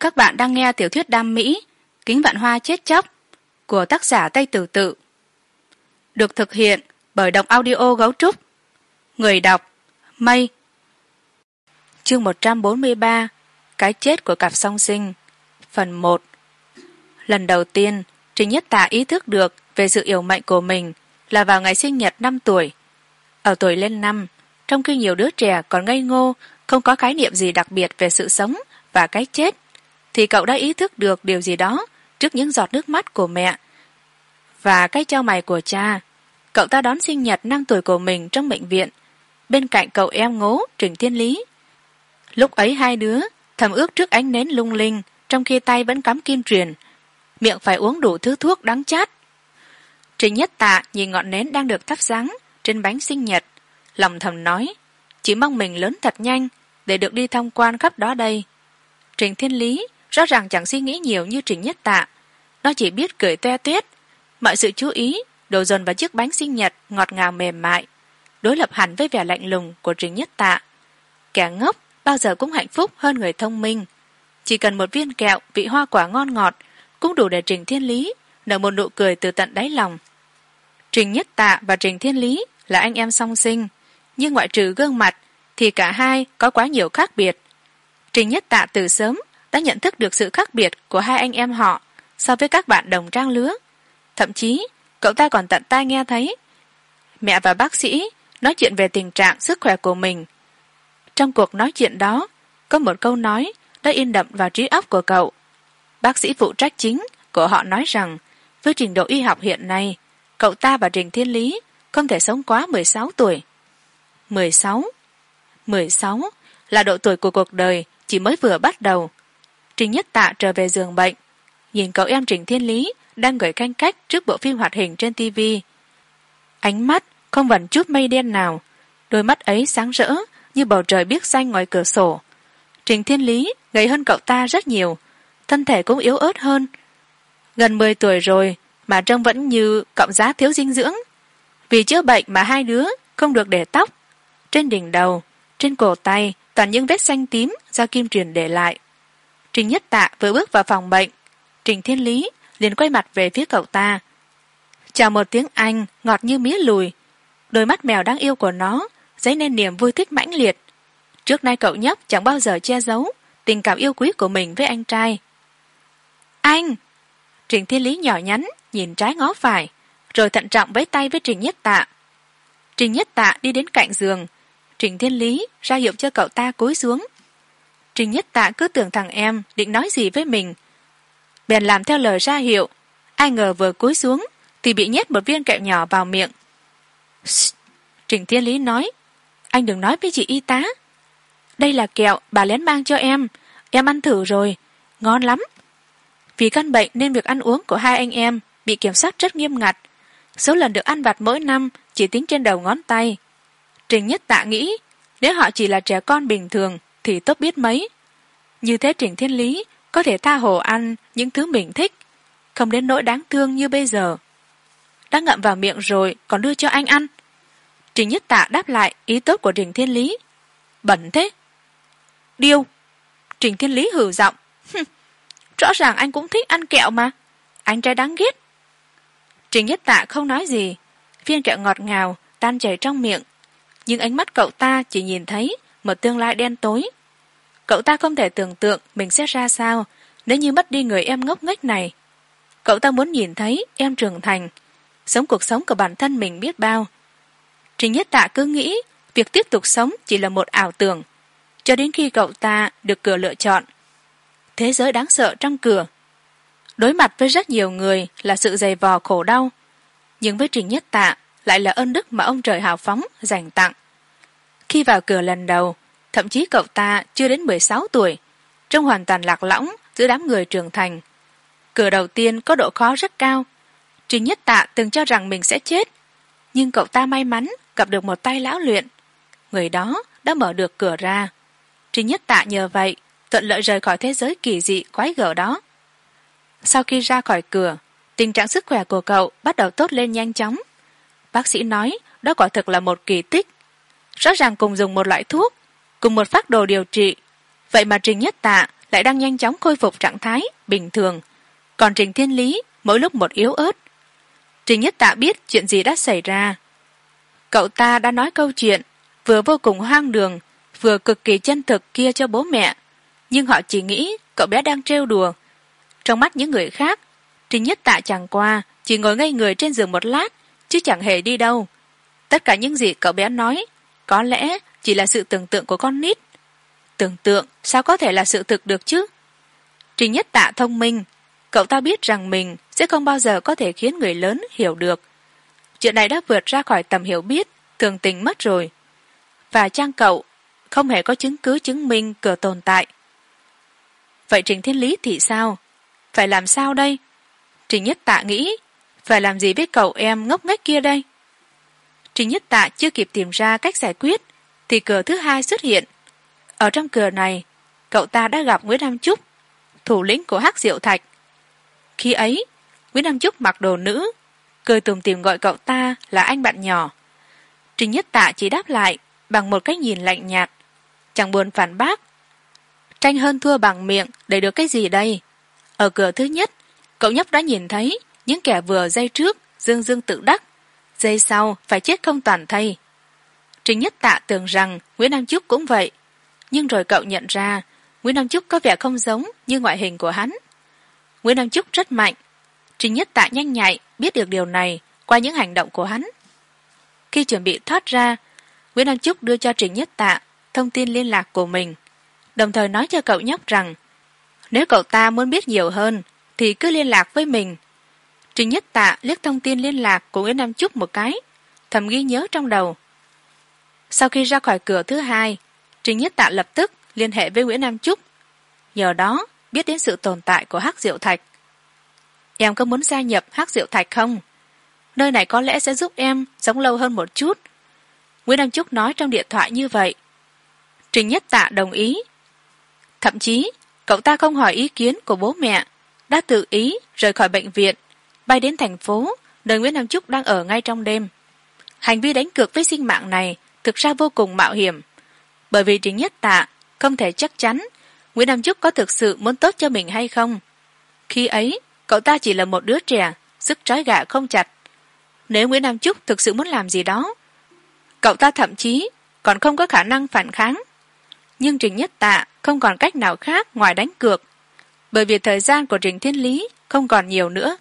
các bạn đang nghe tiểu thuyết đam mỹ, kính vạn hoa chết chóc, của tác giả tây tử tự. Được thực hiện bởi đọc audio gấu trúc. Người đọc, mây. Chương một trăm bốn mươi ba, cái chết của cặp song sinh. Phần một. Lần đầu tiên, trình nhất tạ ý thức được về sự yếu mệnh của mình là vào ngày sinh nhật năm tuổi. Ở tuổi lên năm, trong khi nhiều đứa trẻ còn ngây ngô, không có khái niệm gì đặc biệt về sự sống và cái chết thì cậu đã ý thức được điều gì đó trước những giọt nước mắt của mẹ. Và cái trao mày của cha, cậu ta đón sinh nhật năm tuổi của mình trong bệnh viện. Bên cạnh cậu em ngố, trình thiên lý. Lúc ấy hai đứa thầm ước trước ánh nến lung linh, trong khi tay vẫn cắm kim truyền, miệng phải uống đủ thứ thuốc đắng chát. Trình nhất tạ nhìn ngọn nến đang được thắp sáng trên bánh sinh nhật, lòng thầm nói, chỉ mong mình lớn thật nhanh để được đi tham quan khắp đó đây. Trình thiên lý rõ ràng chẳng suy nghĩ nhiều như trình nhất tạ. Nó chỉ biết cười toe toét. Mọi sự chú ý đổ dồn vào chiếc bánh sinh nhật ngọt ngào mềm mại, đối lập hẳn với vẻ lạnh lùng của trình nhất tạ. Kẻ ngốc bao giờ cũng hạnh phúc hơn người thông minh. Chỉ cần một viên kẹo, vị hoa quả ngon ngọt cũng đủ để trình thiên lý nở một nụ cười từ tận đáy lòng. Trình nhất tạ và trình thiên lý là anh em song sinh, nhưng ngoại trừ gương mặt thì cả hai có quá nhiều khác biệt. Trình nhất tạ từ sớm đã nhận thức được sự khác biệt của hai anh em họ so với các bạn đồng trang lứa. Thậm chí, cậu ta còn tận tai nghe thấy mẹ và bác sĩ nói chuyện về tình trạng sức khỏe của mình. Trong cuộc nói chuyện đó, có một câu nói đã in đậm vào trí óc của cậu. Bác sĩ phụ trách chính của họ nói rằng, với trình độ y học hiện nay, cậu ta và trình thiên lý không thể sống quá mười sáu tuổi. Mười sáu? Mười sáu là độ tuổi của cuộc đời chỉ mới vừa bắt đầu trình nhất tạ trở về giường bệnh. Nhìn cậu em trình thiên lý đang gửi canh cách trước bộ phim hoạt hình trên tv ánh mắt không vẩn chút mây đen nào, đôi mắt ấy sáng rỡ như bầu trời biếc xanh ngoài cửa sổ. Trình thiên lý gầy hơn cậu ta rất nhiều, thân thể cũng yếu ớt hơn. Gần mười tuổi rồi mà trông vẫn như cọng giá thiếu dinh dưỡng. Vì chữa bệnh mà hai đứa không được để tóc. Trên đỉnh đầu, trên cổ tay toàn những vết xanh tím do kim truyền để lại trình nhất tạ vừa bước vào phòng bệnh. Trình thiên lý liền quay mặt về phía cậu ta. Chào một tiếng anh, ngọt như mía lùi. Đôi mắt mèo đáng yêu của nó, dấy nên niềm vui thích mãnh liệt. Trước nay cậu nhóc chẳng bao giờ che giấu tình cảm yêu quý của mình với anh trai. Anh! Trình thiên lý nhỏ nhắn, nhìn trái ngó phải, rồi thận trọng với tay với trình nhất tạ. Trình nhất tạ đi đến cạnh giường. Trình thiên lý ra hiệu cho cậu ta cúi xuống trình nhất tạ cứ tưởng thằng em định nói gì với mình. Bèn làm theo lời ra hiệu. Ai ngờ vừa cúi xuống thì bị nhét một viên kẹo nhỏ vào miệng. Trình thiên lý nói, anh đừng nói với chị y tá. Đây là kẹo bà lén mang cho em. Em ăn thử rồi. Ngon lắm. Vì căn bệnh nên việc ăn uống của hai anh em bị kiểm soát rất nghiêm ngặt. Số lần được ăn vặt mỗi năm chỉ tính trên đầu ngón tay. Trình nhất tạ nghĩ, nếu họ chỉ là trẻ con bình thường thì tốt biết mấy. Như thế trình thiên lý có thể tha hồ ăn những thứ mình thích, không đến nỗi đáng thương như bây giờ. Đã ngậm vào miệng rồi còn đưa cho anh ăn. Trình nhất tạ đáp lại ý tốt của trình thiên lý. Bẩn thế. Điêu. Trình thiên lý hử giọng. Rõ ràng anh cũng thích ăn kẹo mà. Anh trai đáng ghét. Trình nhất tạ không nói gì. Viên kẹo ngọt ngào, tan chảy trong miệng. Nhưng ánh mắt cậu ta chỉ nhìn thấy một tương lai đen tối. Cậu ta không thể tưởng tượng mình sẽ ra sao nếu như mất đi người em ngốc nghếch này. Cậu ta muốn nhìn thấy em trưởng thành, sống cuộc sống của bản thân mình biết bao. Trình nhất tạ cứ nghĩ việc tiếp tục sống chỉ là một ảo tưởng, cho đến khi cậu ta được cửa lựa chọn. Thế giới đáng sợ trong cửa. Đối mặt với rất nhiều người là sự dày vò khổ đau, nhưng với trình nhất tạ lại là ơn đức mà ông trời hào phóng, dành tặng khi vào cửa lần đầu, thậm chí cậu ta chưa đến mười sáu tuổi, trông hoàn toàn lạc lõng giữa đám người trưởng thành. Cửa đầu tiên có độ khó rất cao. Trình nhất tạ từng cho rằng mình sẽ chết, nhưng cậu ta may mắn gặp được một tay lão luyện. Người đó đã mở được cửa ra. Trình nhất tạ nhờ vậy, thuận lợi rời khỏi thế giới kỳ dị, quái gở đó. Sau khi ra khỏi cửa, tình trạng sức khỏe của cậu bắt đầu tốt lên nhanh chóng. Bác sĩ nói đó quả thực là một kỳ tích rõ ràng cùng dùng một loại thuốc, cùng một phác đồ điều trị. Vậy mà trình nhất tạ lại đang nhanh chóng khôi phục trạng thái bình thường. Còn trình thiên lý mỗi lúc một yếu ớt. Trình nhất tạ biết chuyện gì đã xảy ra. Cậu ta đã nói câu chuyện, vừa vô cùng hoang đường, vừa cực kỳ chân thực kia cho bố mẹ. Nhưng họ chỉ nghĩ cậu bé đang trêu đùa. Trong mắt những người khác, trình nhất tạ chẳng qua chỉ ngồi ngây người trên giường một lát, chứ chẳng hề đi đâu. Tất cả những gì cậu bé nói có lẽ chỉ là sự tưởng tượng của con nít. Tưởng tượng, sao có thể là sự thực được chứ? Trình nhất tạ thông minh, cậu ta biết rằng mình sẽ không bao giờ có thể khiến người lớn hiểu được. Chuyện này đã vượt ra khỏi tầm hiểu biết thường tình mất rồi. Và trang cậu không hề có chứng cứ chứng minh cửa tồn tại? Vậy trình thiên lý thì sao? Phải làm sao đây? Trình nhất tạ nghĩ, phải làm gì với cậu em ngốc nghếch kia đây? Trình nhất tạ chưa kịp tìm ra cách giải quyết, thì cửa thứ hai xuất hiện. Ở trong cửa này, cậu ta đã gặp nguyễn nam trúc, thủ lĩnh của hắc diệu thạch. Khi ấy, nguyễn nam trúc mặc đồ nữ, cười tùm tìm gọi cậu ta là anh bạn nhỏ. Trình nhất tạ chỉ đáp lại bằng một cái nhìn lạnh nhạt, chẳng buồn phản bác. Tranh hơn thua bằng miệng để được cái gì đây? Ở cửa thứ nhất, cậu nhóc đã nhìn thấy những kẻ vừa dây trước, dương dương tự đắc dây sau, phải chết không toàn thây. Trình nhất tạ tưởng rằng nguyễn nam trúc cũng vậy. Nhưng rồi cậu nhận ra, nguyễn nam trúc có vẻ không giống như ngoại hình của hắn. Nguyễn nam trúc rất mạnh. Trình nhất tạ nhanh nhạy biết được điều này qua những hành động của hắn. Khi chuẩn bị thoát ra, nguyễn nam trúc đưa cho trình nhất tạ thông tin liên lạc của mình, đồng thời nói cho cậu nhóc rằng, nếu cậu ta muốn biết nhiều hơn, thì cứ liên lạc với mình trình nhất tạ liếc thông tin liên lạc của nguyễn nam trúc một cái, thầm ghi nhớ trong đầu. Sau khi ra khỏi cửa thứ hai trình nhất tạ lập tức liên hệ với nguyễn nam trúc nhờ đó, biết đến sự tồn tại của hắc diệu thạch. Em có muốn gia nhập hắc diệu thạch không? Nơi này có lẽ sẽ giúp em sống lâu hơn một chút. Nguyễn nam trúc nói trong điện thoại như vậy. Trình nhất tạ đồng ý. Thậm chí, cậu ta không hỏi ý kiến của bố mẹ, đã tự ý rời khỏi bệnh viện bay đến thành phố, nơi nguyễn nam trúc đang ở ngay trong đêm. Hành vi đánh cược với sinh mạng này thực ra vô cùng mạo hiểm. Bởi vì trình nhất tạ không thể chắc chắn nguyễn nam trúc có thực sự muốn tốt cho mình hay không. Khi ấy, cậu ta chỉ là một đứa trẻ, sức trói gà không chặt. Nếu nguyễn nam trúc thực sự muốn làm gì đó, cậu ta thậm chí còn không có khả năng phản kháng. Nhưng trình nhất tạ không còn cách nào khác ngoài đánh cược, bởi vì thời gian của trình thiên lý không còn nhiều nữa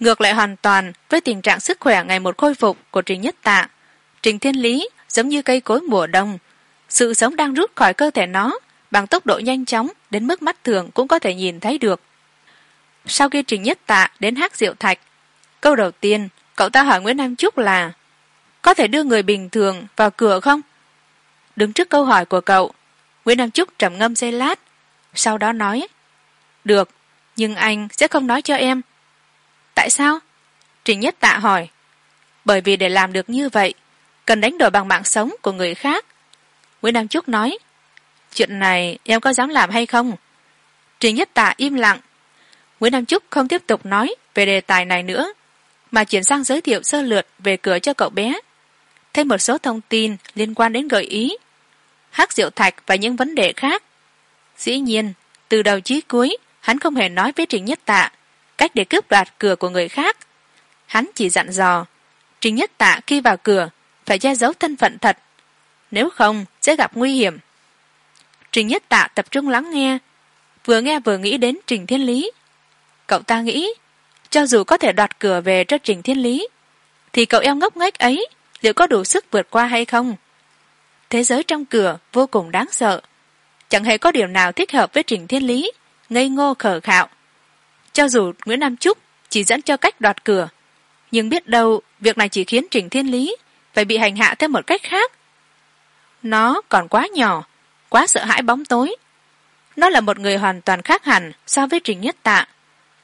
ngược lại hoàn toàn với tình trạng sức khỏe ngày một khôi phục của trình nhất tạ. Trình thiên lý giống như cây cối mùa đông. Sự sống đang rút khỏi cơ thể nó, bằng tốc độ nhanh chóng đến mức mắt thường cũng có thể nhìn thấy được. Sau khi trình nhất tạ đến hát diệu thạch, câu đầu tiên, cậu ta hỏi nguyễn nam trúc là, có thể đưa người bình thường vào cửa không? Đứng trước câu hỏi của cậu, nguyễn nam trúc trầm ngâm giây lát, sau đó nói, được, nhưng anh sẽ không nói cho em tại sao? Trình nhất tạ hỏi. Bởi vì để làm được như vậy, cần đánh đổi bằng mạng sống của người khác. Nguyễn nam trúc nói. Chuyện này em có dám làm hay không? Trình nhất tạ im lặng. Nguyễn nam trúc không tiếp tục nói về đề tài này nữa, mà chuyển sang giới thiệu sơ lược về cửa cho cậu bé. Thêm một số thông tin liên quan đến gợi ý, hắc diệu thạch và những vấn đề khác. Dĩ nhiên, từ đầu chí cuối, hắn không hề nói với trình nhất tạ cách để cướp đoạt cửa của người khác. Hắn chỉ dặn dò trình nhất tạ khi vào cửa, phải che giấu thân phận thật. Nếu không, sẽ gặp nguy hiểm. Trình nhất tạ tập trung lắng nghe, vừa nghe vừa nghĩ đến trình thiên lý. Cậu ta nghĩ, cho dù có thể đoạt cửa về cho trình thiên lý, thì cậu em ngốc nghếch ấy liệu có đủ sức vượt qua hay không? Thế giới trong cửa vô cùng đáng sợ. Chẳng hề có điều nào thích hợp với trình thiên lý, ngây ngô khờ khạo cho dù nguyễn nam trúc chỉ dẫn cho cách đoạt cửa, nhưng biết đâu việc này chỉ khiến trình thiên lý phải bị hành hạ theo một cách khác. Nó còn quá nhỏ, quá sợ hãi bóng tối. Nó là một người hoàn toàn khác hẳn so với trình nhất tạ,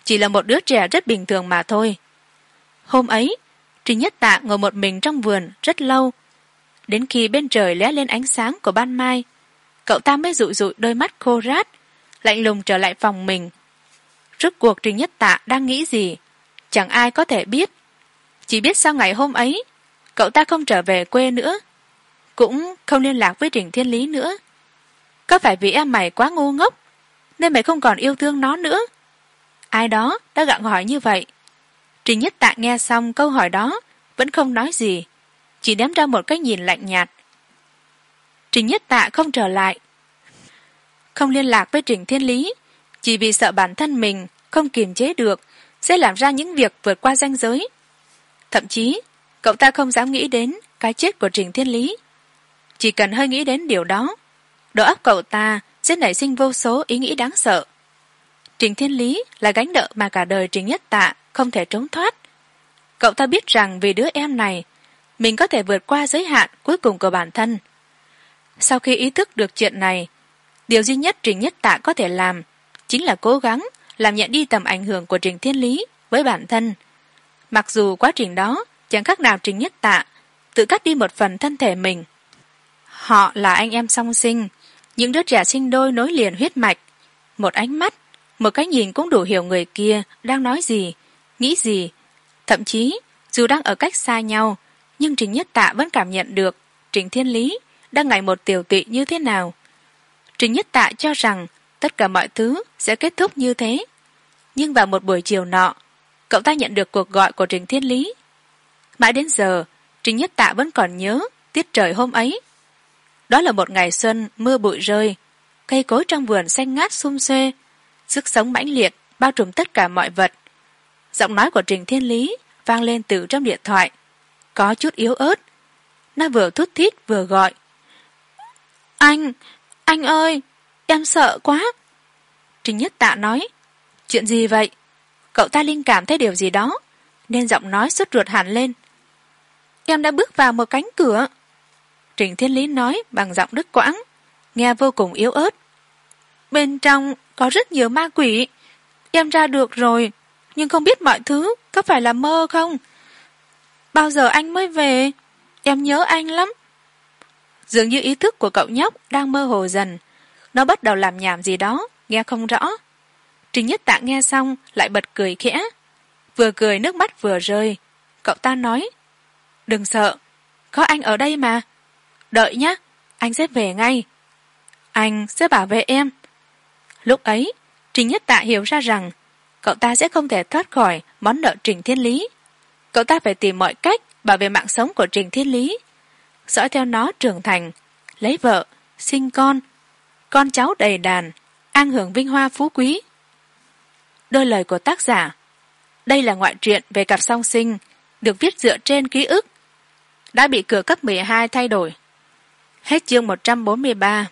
chỉ là một đứa trẻ rất bình thường mà thôi. Hôm ấy, trình nhất tạ ngồi một mình trong vườn rất lâu. Đến khi bên trời lóe lên ánh sáng của ban mai, cậu ta mới dụi dụi đôi mắt khô rát, lạnh lùng trở lại phòng mình rốt cuộc trình nhất tạ đang nghĩ gì? Chẳng ai có thể biết. Chỉ biết sau ngày hôm ấy, cậu ta không trở về quê nữa, cũng không liên lạc với trình thiên lý nữa. Có phải vì em mày quá ngu ngốc, nên mày không còn yêu thương nó nữa? Ai đó đã gặng hỏi như vậy. Trình nhất tạ nghe xong câu hỏi đó, vẫn không nói gì, chỉ đếm ra một cái nhìn lạnh nhạt. Trình nhất tạ không trở lại, không liên lạc với trình thiên lý chỉ vì sợ bản thân mình không kiềm chế được, sẽ làm ra những việc vượt qua ranh giới. Thậm chí, cậu ta không dám nghĩ đến cái chết của trình thiên lý. Chỉ cần hơi nghĩ đến điều đó, đầu óc cậu ta sẽ nảy sinh vô số ý nghĩ đáng sợ. Trình thiên lý là gánh nợ mà cả đời trình nhất tạ không thể trốn thoát. Cậu ta biết rằng vì đứa em này, mình có thể vượt qua giới hạn cuối cùng của bản thân. Sau khi ý thức được chuyện này, điều duy nhất trình nhất tạ có thể làm chính là cố gắng làm nhận đi tầm ảnh hưởng của trình thiên lý với bản thân. Mặc dù quá trình đó chẳng khác nào trình nhất tạ, tự cắt đi một phần thân thể mình. Họ là anh em song sinh, những đứa trẻ sinh đôi nối liền huyết mạch. Một ánh mắt, một cái nhìn cũng đủ hiểu người kia đang nói gì, nghĩ gì. Thậm chí, dù đang ở cách xa nhau, nhưng trình nhất tạ vẫn cảm nhận được trình thiên lý đang ngày một tiểu tụy như thế nào. Trình nhất tạ cho rằng tất cả mọi thứ sẽ kết thúc như thế. Nhưng vào một buổi chiều nọ, cậu ta nhận được cuộc gọi của trình thiên lý. Mãi đến giờ, trình nhất tạ vẫn còn nhớ tiết trời hôm ấy. Đó là một ngày xuân, mưa bụi rơi, cây cối trong vườn xanh ngát xum xuê, sức sống mãnh liệt, bao trùm tất cả mọi vật. Giọng nói của trình thiên lý vang lên từ trong điện thoại, có chút yếu ớt. Nó vừa thút thít vừa gọi. Anh anh ơi! Em sợ quá. Trình nhất tạ nói, chuyện gì vậy? Cậu ta linh cảm thấy điều gì đó, nên giọng nói sốt ruột hẳn lên. Em đã bước vào một cánh cửa. Trình thiên lý nói bằng giọng đứt quãng, nghe vô cùng yếu ớt. Bên trong có rất nhiều ma quỷ. Em ra được rồi, nhưng không biết mọi thứ có phải là mơ không? Bao giờ anh mới về? Em nhớ anh lắm. Dường như ý thức của cậu nhóc đang mơ hồ dần nó bắt đầu làm nhảm gì đó. Nghe không rõ. Trình nhất tạ nghe xong, lại bật cười khẽ. Vừa cười, nước mắt vừa rơi. Cậu ta nói, đừng sợ. Có anh ở đây mà. Đợi nhé anh sẽ về ngay. Anh sẽ bảo vệ em. Lúc ấy trình nhất tạ hiểu ra rằng cậu ta sẽ không thể thoát khỏi món nợ trình thiên lý. Cậu ta phải tìm mọi cách bảo vệ mạng sống của trình thiên lý. Dõi theo nó trưởng thành, lấy vợ, sinh con con cháu đầy đàn, an hưởng vinh hoa phú quý. Đôi lời của tác giả, đây là ngoại truyện về cặp song sinh, được viết dựa trên ký ức, đã bị cửa cấp mười hai thay đổi. Hết chương một trăm bốn mươi ba.